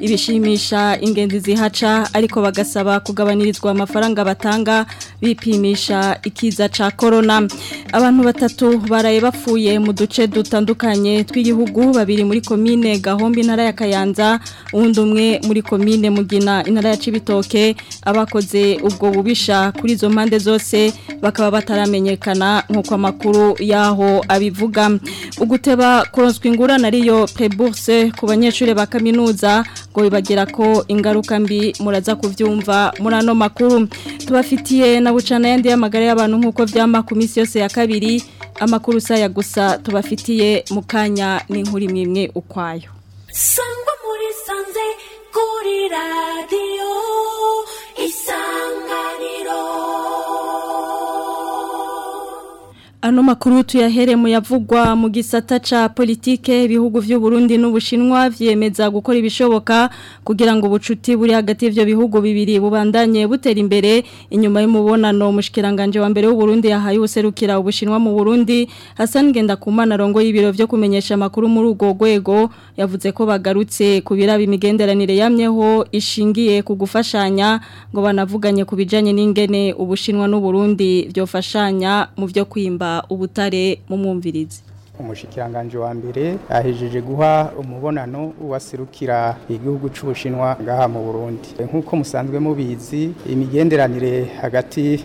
ibishimisha ingenzi zihaca ariko bagasaba kugabanirizwa amafaranga batanga bipimisha ikiza ca korona abantu batatu baraye bapfuye mu duce dutandukanye tw'igihugu babiri muri komine gahombi intara ya kayanza uwundi umwe muri komine mugina intara ya cibitoke abakoze ubwo bubisha kuri izo mpande zose bakaba bataramenyekana nko nk'uko amakuru y'aho abivuga uguteba kuronswa ingurane ariyo peburse ku banyeshuri ba kaminuza ngo bibagira ko ingaruka mbi muraza kubyumva muri ano makuru tubafitiye na bucana yandi y'amagara y'abantu nk'uko byama ku minsi yose ya kabiri amakuru usaya gusa tubafitiye mu kanya n'inkuru imwe imwe ukwayo sangwa muri sanze kuri radiyo isanzwe Ano makuru tuyahere mu yavugwa mu gisata ca politike ibihugu vy'u Burundi n'Ubushinwa vyemeza gukora ibishoboka kugira ngo ubucuti buri hagati y'ivyo bihugu bibiri bubandanye butera imbere inyuma y'umubonano mushikiranganje wa mbere w'u Burundi yahaye userukira Ubushinwa mu Burundi Hassan Gendakumana rongo y'ibiro vyo kumenyesha makuru muri ugo gwego yavuze ko bagarutse kubiraba imigenderanire yamyeho ishingiye kugufashanya ngo banavuganye kubijanye n'ingene Ubushinwa n'u Burundi byofashanya mu byo kwimba ubutare mu mwumvirizi umushikiranganji wa mbere ahejeje guha umubonano uwasirukira igihugu cy'ubushinwa ngaha mu Burundi nkuko musanzwe mubizi imigenderanire hagati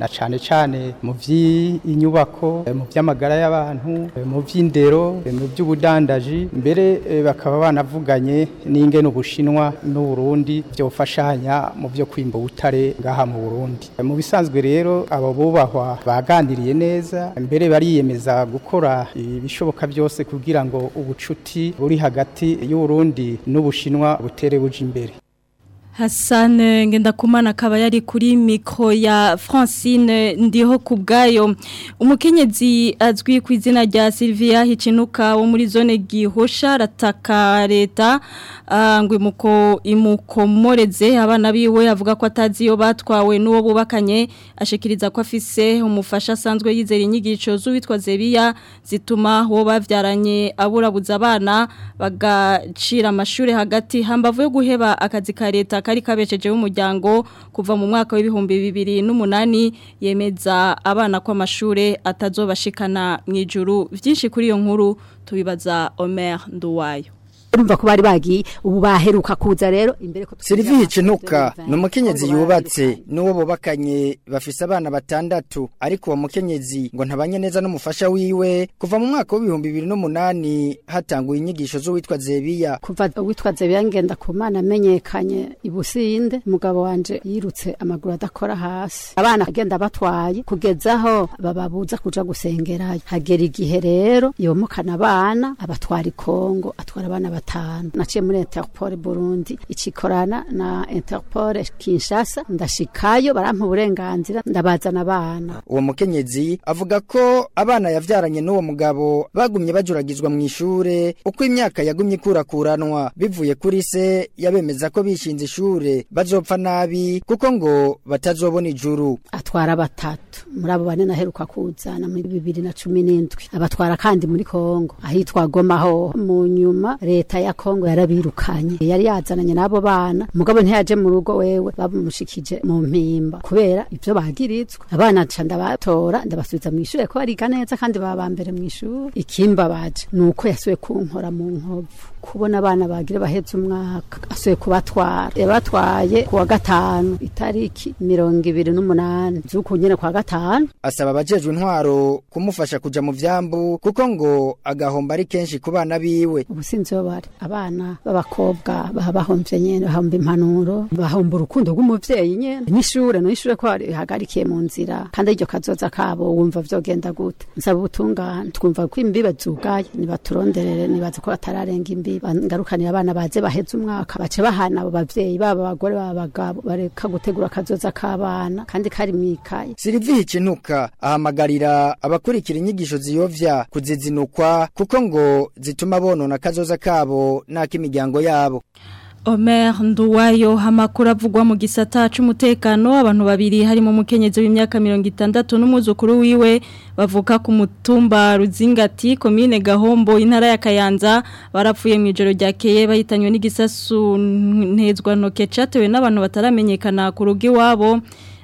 na cyane cyane mu by'inyubako mu by'amagara y'abantu mu by'indero mu by'ubudandaji mbere eh, bakaba banavuganye n'ingene ubushinwa n'uburundi byofashanya mu byo kwimba ubutare ngaha mu Burundi mu bisanzwe rero abo bubahwa baganiriye neza mbere bariyemeza gukora ibishoboka byose kugira ngo ubucuti buri hagati y'u Burundi n'Ubushinwa butere buje imbere Hassan eh, Ngendakumana akaba yari kuri mikro ya Francine ndiho kubgayo umukenyezi azwi ku izina rya Sylvia Hichinuka wo muri zone Gihosha rataka leta ah, ngwe muko imukomoreze abana biwe avuga ko atazi yo batwawe nuwo bubakanye ashikiriza ko afise umufasha asanzwe yizera inyigisho z'uwitwa Zebiya zituma uwo bavyaranye aburabuza abana bagacira amashuri hagati hambavu yo guheba akazi ka leta kari kabejeje w'umuryango kuva mu mwaka w'ibihumbi bibiri n'umunani yemeza abana ko amashure atazobashikana mu ijuru byinshi kuri iyo nkuru tubibaza Omer Nduwayo urumva ko bari bagiye ubu baheruka kuza rero imbere ko Sylvie Cinuka ni umukenyezi yubatse n'uwo bubakanye bafise abana batandatu ariko uwo mukenyezi ngo ntabanye neza n'umufasha wiwe kuva mu mwaka w'ibihumbi bibiri n'umunani hatanguye inyigisho z'uwitwa Zebiya kuva uwitwa Zebiya ngenda ku mana amenyekanye ibusinde umugabo wanje yirutse amaguru adakora hasi abana agenda batwaye kugezaho bababuza kuja gusengerayo hagera igihe rero yomukana abana abatwara ikongo atwara abana gatanu naciye muri interpol burundi icikorana na interpol kinshasa ndashikayo barampa uburenganzira ndabazana abana uwo mukenyezi avuga ko abana yabyaranye n'uwo mugabo bagumye bajuragizwa mu ishure uko imyaka yagumye ikurakuranwa bivuye kuri se yabemeza ko bishinze ishure bazopfa nabi kuko ngo batazobona ijuru atwara batatu muri abo bane naheruka kuzana muri bibiri na cumi n'indwi abatwara kandi muri kongo ahitwa goma ho mu nyuma leta leta ya kongo yarabirukanye yari yazananye n'abo bana mugabo ntiyaje mu rugo wewe bamushikije mu mpimba kubera ibyo bagiritswe abana nca ndabatora ndabasubiza mu ishure ko bariga neza kandi baba mbere mu ishuri. ikimba baje nuko yasubiye kunkora mu nkovu kubona abana bagira baheze umwaka asuye kubatwara yabatwaye kuwa gatanu itariki mirongo ibiri n'umunani z'uku nyine kwa gatanu asaba abajejwe intwaro kumufasha kuja mu vyambu kuko ngo agahomba ari kenshi ku bana biwe ubusinzi bari abana b'abakobwa baba bahomvye nyene bahomba impanuro bahomba urukundo rw'umuvyeyi nyene n'ishure no ko hagarikiye mu nzira kandi iryo kazoza kabo wumva vyogenda gute nsaba ubutungane twumva ko imbibe zugaye nibaturonderere nibaze ko batararenga imbibe kandi abana baze baheze umwaka bace bahana abo bavyeyi baba abagore baba bagabo bareka gutegura akazoza k'abana kandi kari mwikaye Sylvie Hikinuka ahamagarira abakurikira inyigisho ziyovya kuzizinukwa kuko ngo zituma bonona akazoza kabo n'ak'imiryango yabo Omer Nduwayo hamakuru avugwa mu gisata cy'umutekano abantu babiri harimo umukenyezi w'imyaka mirongo itandatu n'umwuzukuru wiwe bavuka ku mutumba Ruzingati komine Gahombo intara ya Kayanza barapfuye mu ijoro ryakeye bahitanywe n'igisasu ntezwa ntoke cyatewe n'abantu bataramenyekana ku rugo iwabo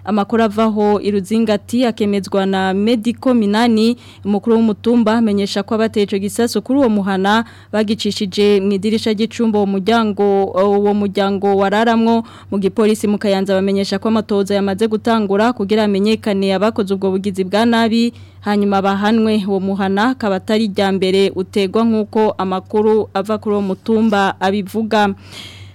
amakuru avaho iruzingati akemezwa na medico minani umukuru w'umutumba amenyesha ko abateje gisaso kuri uwo muhana bagicishije mu idirisha ry'icumba uwo muryango uwo muryango wararamwo mu gipolisi mu kayanza bamenyesha ko amatoza yamaze gutangura kugira amenyekane abakoze ubwo bugizi bwa nabi hanyuma bahanwe uwo muhana akaba atari mbere utegwa nk'uko amakuru ava kuri uwo mutumba abivuga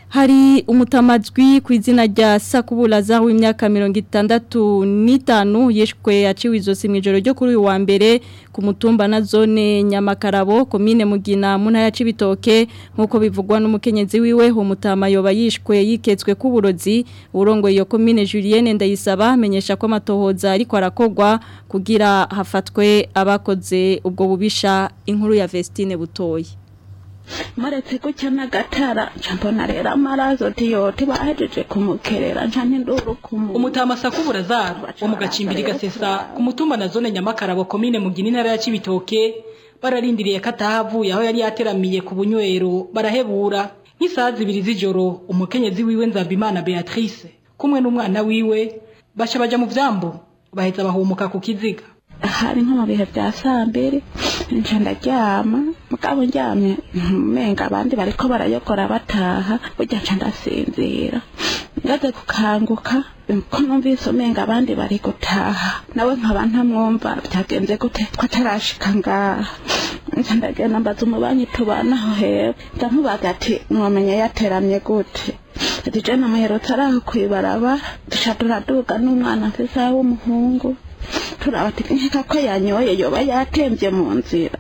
hari umutamajwi ku izina rya sakuburaza w'imyaka mirongo itandatu n'itanu yishwe yaciwe izosi mu ijoro ryo kuri uyu wa mbere ku mutumba na zone nyamakarabo komine mugina muna ntara ya Cibitoke nk'uko bivugwa n'umukenyezi wiwe umutama yoba yishwe yiketswe k'uburozi urongoye iyo komine Julienne ndayisaba amenyesha ko matohoza ariko arakogwa kugira hafatwe abakoze ubwo bubisha inkuru ya Vestine butoyi maretse gutya n'agatara mbona rero amarazo tiyoti bahejeje kumukerera nduru ku muntu umutama sakubura wo mu gacimbiri gasesa ku mutumba na zone nyamakarabo komine mu gini ntara ya kibitoke bararindiriye ko atahavuye aho yari yateramiye ku bunywero barahebura nk'isaha zibiri z'ijoro umukenyezi wiwe nzambimana beatrice kumwe n'umwana wiwe baca bajya mu byambu bahita bahumuka ku kiziga hari nko mu bihe bya saa mbere nje ndaryama mugabo ndyamye umenga abandi bariko barayokora bataha burya nca ndasinzira ngaze gukanguka ko numvise umenga abandi bari gutaha nawe nkaba ntamwumva byagenze gute ko atarashika ngaha nca ndagenda mbaza umubanyi tubana aho hewe ndamubaza ati mwamenye yateramye gute ati je namuherutse araho kw'ibarabara duca turaduga n'umwana mfise w'umuhungu turabategereje ko yanyoye yoba yatembye mu nzira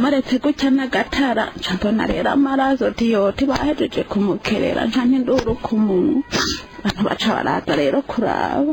muretse gutya n'agatara nca rero amarazo diyoti bahejeje kumukerera nca n'induru ku munwa abantu baca baraza rero kuraba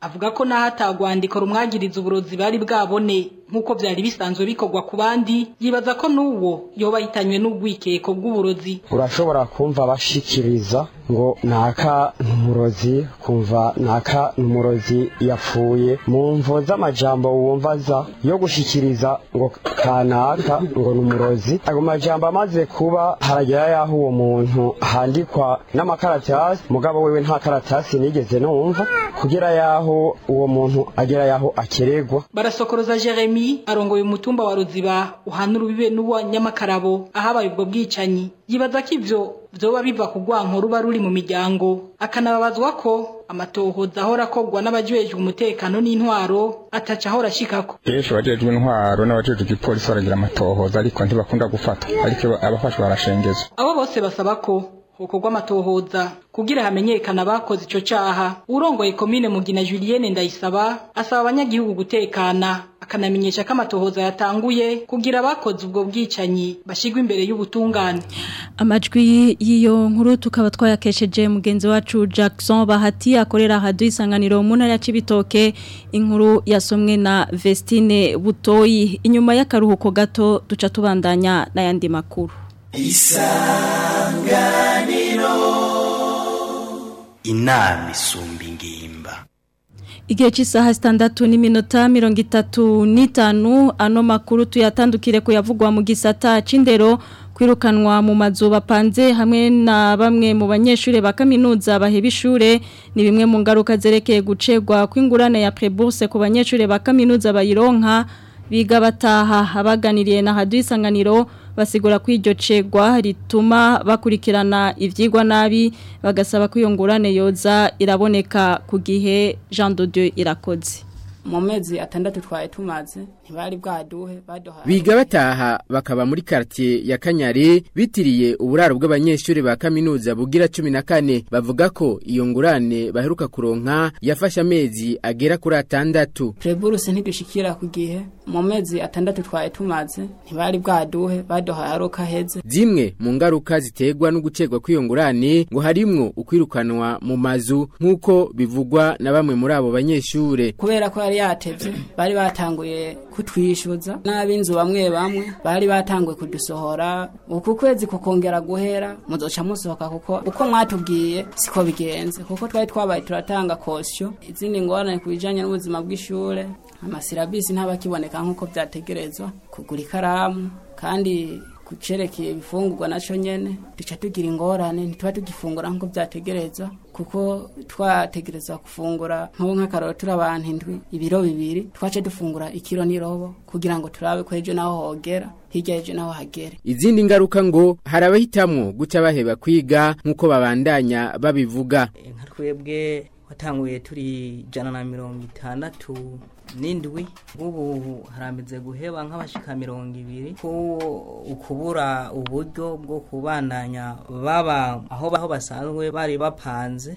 avuga ko n'aho atagwandiko rumwagiriza uburozi bari bwabone nk'uko byari bisanzwe bikorwa ku bandi yibaza ko n'uwo yoba yitanywe n'ubwikeko bw'uburozi urashobora kumva bashikiriza ngo naka umurozi kumva naka n'umurozi yapfuye mu mvo z'amajambo wumvaza yo gushikiriza ngo kanaka ngo n'umurozi ayo majambo amaze kuba haragera yaho uwo muntu handikwa n'amakaratasi mugabo wewe nta karatasi nigeze numva kugera yaho uwo muntu agera yaho akeregwa barasokoroza Jeremy Remy arongoye umutumba wa Ruziba uhana bibe n'uwa Nyamakarabo ahabaye ubwo bwicanyi yibaza ko ivyo vyoba biva ku rwanko ruba ruri mu miryango akanababazwa ko amatohoza ahora akorwa n'abajejwe umutekano n'intwaro ataca ahora ashikako benshi abajejwe intwaro n'abajejwe igipolisi baragira amatohoza ariko ntibakunda gufata ariko abafashwe barashengezwa abo bose basaba ko hokorwa amatohoza kugira hamenyekana bakoze ico caha urongoye komine mugina Julienne ndayisaba asaba abanyagihugu gutekana akanamenyesha ko amatohoza yatanguye kugira bakoze ubwo bwicanyi bashigwa imbere y'ubutungane amajwi y'iyo nkuru tukaba twayakesheje mugenzi wacu Jackson Bahati akorera hadu isanganiro mu ntara ya Cibitoke inkuru yasomwe na Vestine Butoyi inyuma y'akaruhuko gato duca tubandanya n'ayandi makuru Isanga inama isumba ingimba igihe cy'isaha zitandatu n'iminota mirongo itatu n'itanu ano makuru tuyatandukire kuyavugwa mu gisata cy'indero kwirukanwa mu mazu panze hamwe na bamwe mu banyeshuri ba kaminuza baheba ishure ni bimwe mu ngaruka zerekeye gucegwa kw'ingurane ya preburse ku banyeshuri ba kaminuza bayironka biga bataha abaganiriye na haduye isanganiro basigura ko iryo cegwa rituma bakurikirana ibyigwa nabi bagasaba ko yoza iraboneka ku gihe jean de dieu irakoze mumezi atandatu twaye tumaze ntibari bwaduhe baduha biga bataha bakaba muri quartier ya Kanyari bitiriye uburaro bw'abanyeshuri ba kaminuza bugira 14 bavuga ko iyo ngurane baheruka kuronka yafasha amezi agera kuri atandatu Preburus ntidushikira ku gihe mumezi atandatu twaye tumaze ntibari bwaduhe baduha aroka heze zimwe mu ngaruka zitegwa no gucegwa kw'iyo ngurane ngo harimwo ukwirukanwa mu mazu nkuko bivugwa na bamwe muri abo banyeshure kubera ko yari yatevye bari batanguye kutwishuza n'ab'inzu bamwe bamwe bari batanguye kudusohora uku kwezi kukongera guhera muzoca musohoka kuko uko mwatubwiye siko bigenze kuko twari twabaye turatanga kosyo izindi ngorane ku bijanye n'ubuzima bw'ishure amasirabisi ntabakiboneka nk'uko byategerezwa kugura ikaramu kandi ku cyerekeye ibifungurwa nacyo duca tugira ingorane ntituba tugifungura nk'uko byategereza kuko twategereza gufungura nk'ubu nk'akararo turi abantu indwi ibiro bibiri twace dufungura ikiro n'irobo kugira ngo turabe ko ejo naho hogera hirya ejo naho hagere izindi ngaruka ngo hari abahitamwo guca baheba kwiga nk'uko babandanya babivuga nka twebwe watanguye turi ijana na mirongo itandatu n'indwi nk'ubu harambitse guheba nk'abashika mirongo ibiri ko ukubura uburyo bwo kubandanya baba aho baho basanzwe bari bapanze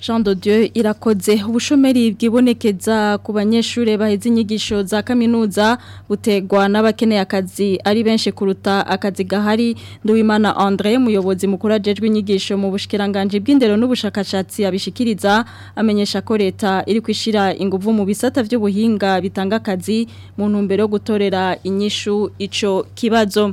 Jean de Dieu irakoze ubushomeri bwibonekeza ku banyeshuri baheze inyigisho za kaminuza butegwa n'abakeneye akazi ari benshi kuruta akazi gahari Nduwimana Andre umuyobozi mukuru ajejwe inyigisho mu bushikiranganje bw'indero n'ubushakashatsi abishikiriza amenyesha ko leta iri kwishira inguvu mu bisata by'ubuhinga bitanga akazi mu ntumbero yo gutorera inyishu ico kibazo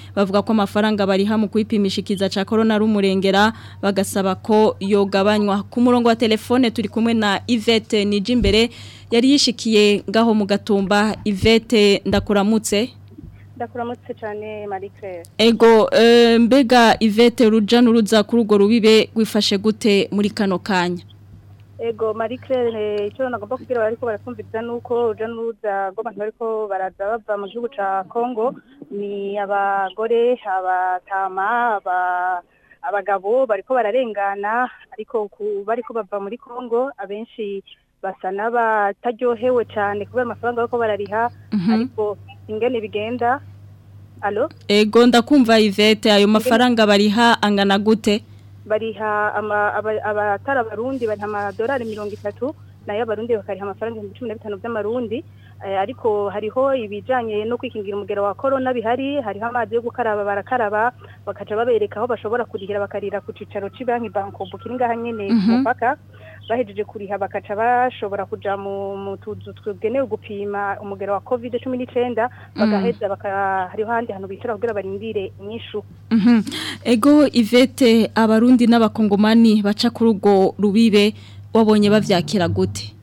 bavuga ko amafaranga bariha mu kwipimisha ikiza cya korona rumurengera bagasaba ko yogabanywa ku murongo wa telefone turi kumwe na ivete nijya yari yishikiye ngaho mu gatumba ivete ndakuramutse ndakuramutse cyane marie ego eh, mbega ivete ruja n'uruza kuri urwo rubibe wifashe gute muri kano kanya ego marie claire eh, icyo nagomba kubwira bariko baratwumviriza nuko uruja n'uruza rw'abantu bariko baraza bava mu gihugu cya congo ni abagore abatama aba abagabo bariko bararengana ariko bariko bava muri congo abenshi basa n'abataryohewe cyane kubera amafaranga bariko barariha mhm. ariko ingene bigenda alo ego ndakumva ivete ayo mafaranga bariha angana gute bariha abatari abarundi bariha amadolari mirongo itatu nayo abarundi bakariha amafaranga ibihumbi cumi na bitanu by'amarundi eh, ariko hariho ibijyanye no kwikingira umugero wa Corona bihari hariho amazi yo gukaraba barakaraba bakaca babereka aho bashobora kurihira bakarira ku cyicaro cy'ibanki banki banki ngaha nyine mhm. ku bahejeje kuriha bakaca bashobora kuja mu tuzu tugenewe gupima umugero wa covid cumi n'icyenda mm. bagaheza hariho ahandi hantu bicara kugira barindire inyishu mhm. ego ivete abarundi n'abakongomani baca kuri urwo rubibe wabonye bavyakira gute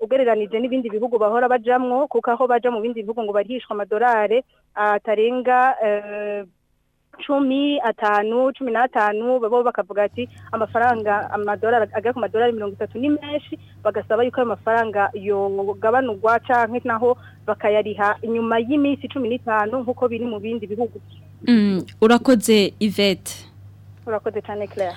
ugereranije n'ibindi bihugu bahora bajamwo kuko aho bajya mu bindi bihugu ngo barihishwa amadolari atarenga eh, cumi atanu cumi atanu bo bakavuga ati amafaranga amadolari agera ku madolari mirongo itatu ni menshi bagasaba yuko ayo mafaranga yogabanurwa cyangwa naho bakayariha inyuma y'iminsi cumi n'itanu nk'uko biri mu bindi bihugu mm, urakoze ivete urakoze cyane claire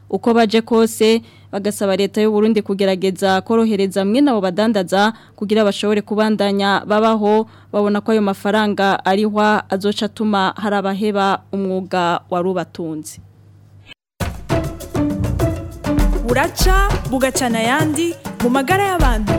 uko baje kose bagasaba leta y'u Burundi kugerageza korohereza mwe nabo badandaza kugira bashobore kubandanya babaho babona ko ayo mafaranga ariwa azoca atuma hari abaheba umwuga warubatunze buraca bugacana yandi mu magara y'abantu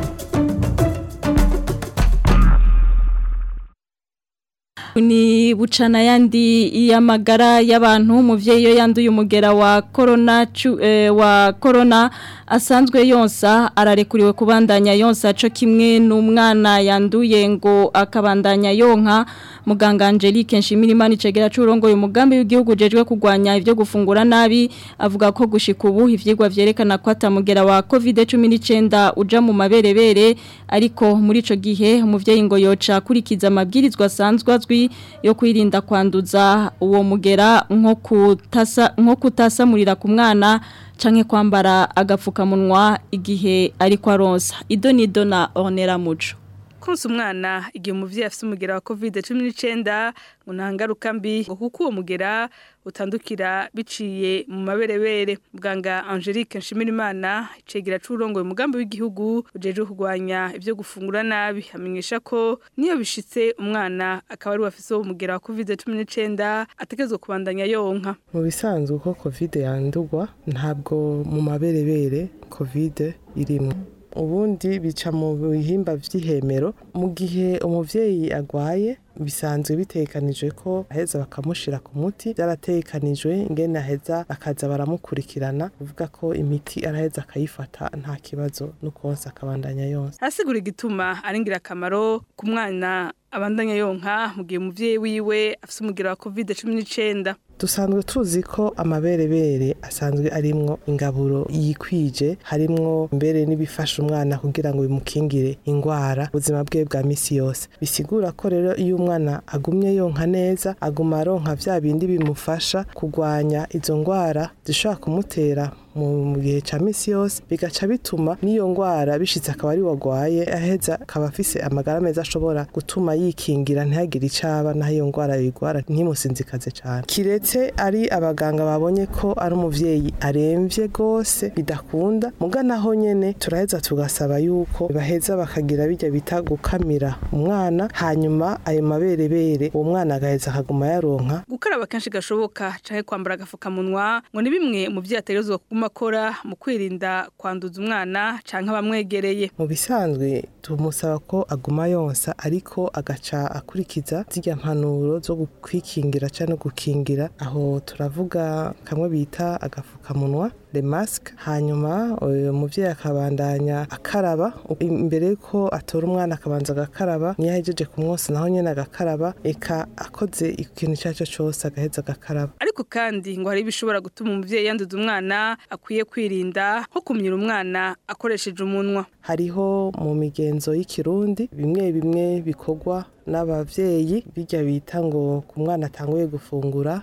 ni bucana yandi y'amagara y'abantu umubyeyi iyo yanduye umugera wa corona eh, wa corona asanzwe yonsa ararekuriwe kubandanya yonsa cyo kimwe n'umwana yanduye ngo akabandanya yonka muganga Angelique Nshimirimana icegera curongoye umugambi w'igihugu jejwe kugwanya ibyo gufungura nabi avuga ko gushika ubu ivyigwa vyerekana ko atamugera wa COVID-19 uja mu maberebere ariko muri ico gihe umuvyeyi ngo yoca kurikiza amabwirizwa asanzwe azwi yo kwirinda kwanduza uwo mugera nko kutasa nko kutasamurira ku mwana canke kwambara agapfukamunwa igihe ariko aronsa ido ni ornera muco konsa umwana igihe umubyeyi afite umugera wa covid cumi n'icyenda ngo nta ngaruka mbi ngo kuko uwo mugera utandukira biciye mu maberebere muganga angelique nshimirimana icegera cy'urongoye umugambi w'igihugu ujeje kurwanya ibyo gufungura nabi amenyesha ko niyo bishitse umwana akaba ari wafise uwo mugera wa covid cumi n'icyenda ategerezwa kubandanya yonka mu bisanzwe uko covid yandurwa ntabwo mu maberebere covid irimo ubundi bica mu bihimba by'ihemero mu gihe umubyeyi agwaye bisanzwe bitekanijwe ko aheza bakamushira ku muti byaratekanijwe ingene aheza bakaza baramukurikirana kuvuga ko imiti araheza akayifata nta kibazo n'ukonsa akabandanya yonsa asigura igituma ari ingirakamaro ku mwana abandanya yonka mu gihe umuvyeyi wiwe afise umugira wa covid cumi n'icenda dusanzwe tuzi ko amaberebere asanzwe arimwo ingaburo yikwije harimwo mbere n'ibifasha umwana kugira ngo bimukingire indwara ubuzima bwe bwa misi yose bisigura ko rero iyo umwana agumye yonka neza aguma aronka bya bindi bimufasha kugwanya izo ndwara zishobora kumutera mu gihe cya minsi yose bigaca bituma n'iyo ndwara bishyitse akaba ari wagwaye aheza akaba afise amagara meza ashobora gutuma yikingira ntihagire icyaba aba n'aho iyo ndwara yigwara ntimusinzikaze cyane kiretse ari abaganga babonye ko ari umubyeyi arembye rwose bidakunda mugana naho nyine turaheza tugasaba yuko baheza bakagira bijya bita gukamira umwana hanyuma ayo maberebere uwo mwana agaheza akaguma yaronka gukaraba kenshi gashoboka cyangwa kwambara agapfukamunwa ngo ni bimwe mu byo yaterezwa aguma akora mu kwirinda kwanduza umwana cyangwa abamwegereye mu bisanzwe tumusaba ko aguma yonsa ariko agaca akurikiza zirya mpanuro zo kwikingira cyangwa no gukingira aho turavuga kamwe bita agafukamunwa masike hanyuma uyu mubyeyi akabandanya akaraba imbere y'uko atora umwana akabanza agakaraba niyo ahejeje kumwosa naho nyine agakaraba eka akoze ikintu icyo ari cyo cyose agaheza agakaraba ariko kandi ngo hari ibishobora gutuma umubyeyi yanduza umwana akwiye kwirinda nko kumyira umwana akoresheje umunwa hariho mu migenzo y'ikirundi bimwe bimwe bikorwa n'ababyeyi bijya bita ngo ku mwana atanguye gufungura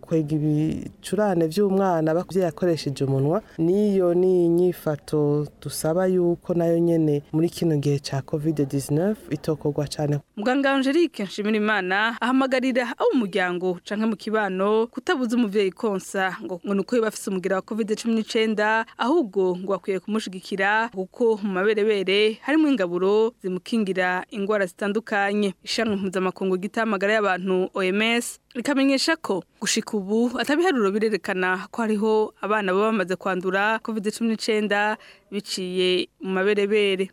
kwega ibicurane by'umwana bakubyeyi akoresheje umunwa n'iyo ni inyifato dusaba yuko nayo nyene muri kino gihe cya covid 19 itokorwa cyane. muganga angelique nshimirimana ahamagarira abo umuryango muryango mu kibano kutabuza umubyeyi konsa ngo ngo nuko bafise umugira wa covid 19 ahubwo ngo bakwiye kumushyigikira kuko mu maberebere harimo ingaburo zimukingira indwara zitandukanye ishanwa mpuzamakungu gita amagara y'abantu OMS rikamenyesha ko gushika ubu atabiharuro birerekana ko hariho abana baba bamaze kwandura covid cumi n'icyenda biciye mu maberebere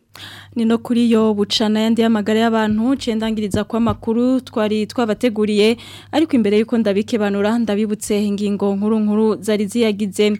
ni no kuri yo bucana n'ayandi y'amagara y'abantu ndangiriza kwa amakuru twari twabateguriye ariko imbere y'uko ndabikibanura ndabibutse ingingo nkuru nkuru zari ziyagize